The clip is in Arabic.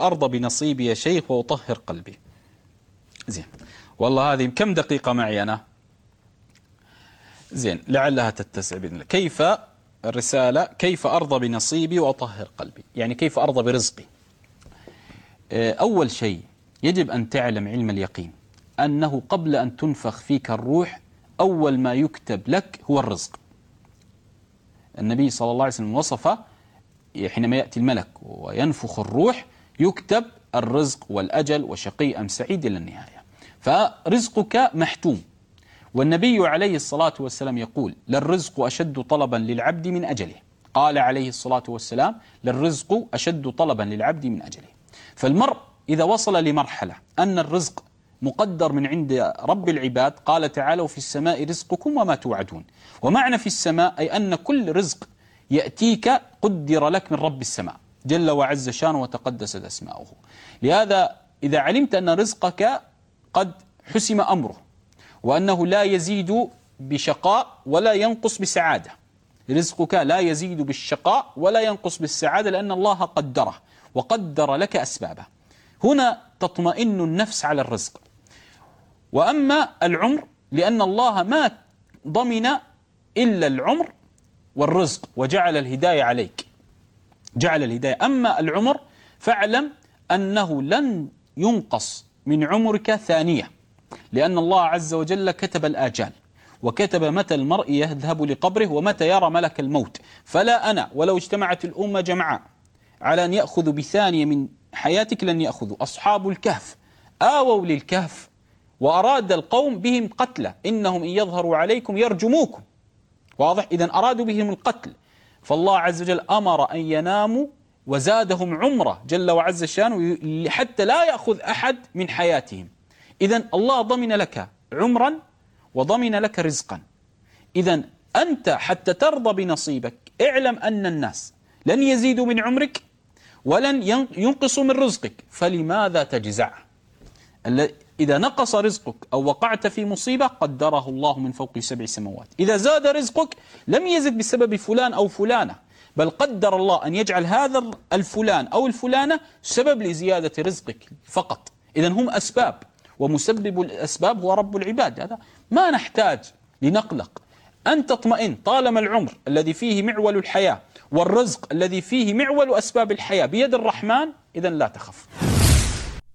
أرضى بنصيبي يا شيخ وأطهر قلبي. زين. والله هذه كم دقيقة معي أنا؟ زين. لعلها تتسع بإذن الله. كيف الرسالة؟ كيف أرضى بنصيبي وأطهر قلبي؟ يعني كيف أرضى برزقي؟ آه، أول شيء يجب أن تعلم علم اليقين. أنه قبل أن تنفخ فيك الروح أول ما يكتب لك هو الرزق. النبي صلى الله عليه وسلم وصف حينما يأتي الملك وينفخ الروح يكتب الرزق والأجل وشقي أم سعيد إلى النهاية. فرزقك محتوم. والنبي عليه الصلاة والسلام يقول للرزق أشد طلبا للعبد من أجله. قال عليه الصلاة والسلام للرزق أشد طلبا للعبد من أجله. فالمرء إذا وصل لمرحلة أن الرزق مقدر من عند رب العباد قال تعالى وفي السماء رزقكم وما توعدون. ومعنى في السماء أي أن كل رزق يأتيك قدر لك من رب السماء. جل وعز شانه وتقدست أسماؤه لهذا إذا علمت أن رزقك قد حسم أمره وأنه لا يزيد بشقاء ولا ينقص بسعادة. رزقك لا يزيد بالشقاء ولا ينقص بالسعادة لأن الله قدره وقدر لك أسبابه. هنا تطمئن النفس على الرزق. وأما العمر لأن الله ما ضمن إلا العمر والرزق وجعل الهداية عليك. جعل الهداية. أما العمر فاعلم أنه لن ينقص من عمرك ثانية لأن الله عز وجل كتب الآجال وكتب متى المرء يذهب لقبره ومتى يرى ملك الموت. فلا أنا ولو اجتمعت الأمة جمعاء على أن يأخذوا بثانية من حياتك لن يأخذوا. أصحاب الكهف آووا للكهف وأراد القوم بهم قتله. إنهم إن يظهروا عليكم يرجموكم. واضح؟ إذا أرادوا بهم القتل. فالله عز وجل أمر أن يناموا وزادهم عمرة جل وعز شانه حتى لا يأخذ أحد من حياتهم. إذا الله ضمن لك عمرا وضمن لك رزقا. إذا أنت حتى ترضى بنصيبك اعلم أن الناس لن يزيدوا من عمرك ولن ينقصوا من رزقك فلماذا تجزع؟ إذا نقص رزقك أو وقعت في مصيبة قدره الله من فوق سبع سماوات. إذا زاد رزقك لم يزد بسبب فلان أو فلانة بل قدر الله أن يجعل هذا الفلان أو الفلانة سبب لزيادة رزقك فقط. إذا هم أسباب ومسبب الأسباب هو رب العباد. هذا ما نحتاج لنقلق. أن تطمئن طالما العمر الذي فيه معول الحياة والرزق الذي فيه معول أسباب الحياة بيد الرحمن إذا لا تخف.